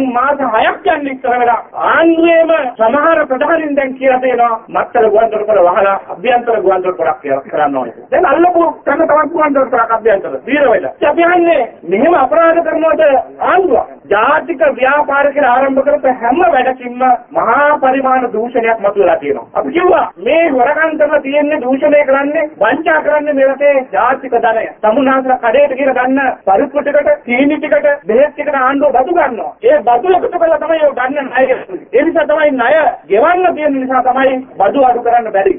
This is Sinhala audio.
දැන් මාස 6ක් යන ඉස්සර වෙලා ආන්දුවේම සමහර ප්‍රධානින් දැන් කියලා තියෙනවා මත්තර ගුවන්තොටුපළ වහලා අභ්‍යන්තර ගුවන්තොටුපළක් කියලා කරන්න ඕනේ. දැන් අල්ලපු තැන තවත් ගුවන්තොටුපළක් අභ්‍යන්තර දීර වෙලා. අපි අහන්නේ මෙහෙම අපරාධ කරනකොට ආණ්ඩුව ජාතික ව්‍යාපාර කියලා ආරම්භ කරපු හැම වැඩකින්ම මහා පරිමාණ දූෂණයක් මතුවලා තියෙනවා. අපි කිව්වා මේ හොරකම් කරලා තියෙන්නේ දූෂණය කරන්නේ වංචා කරන්නේ මේ රටේ ජාතික ධනය. සමුනාසලා කඩේට කියලා ගන්න පරිප්පු ටිකට, සීනි ටිකට, බෙහෙත් ටිකට ආණ්ඩුව බදු ගන්නවා. ඒ බදු එකතු කරලා තමයි ඔය ගන්න ණය. ඒ නිසා තමයි ණය ගෙවන්න තියෙන නිසා තමයි බදු අඩු කරන්න බැරි.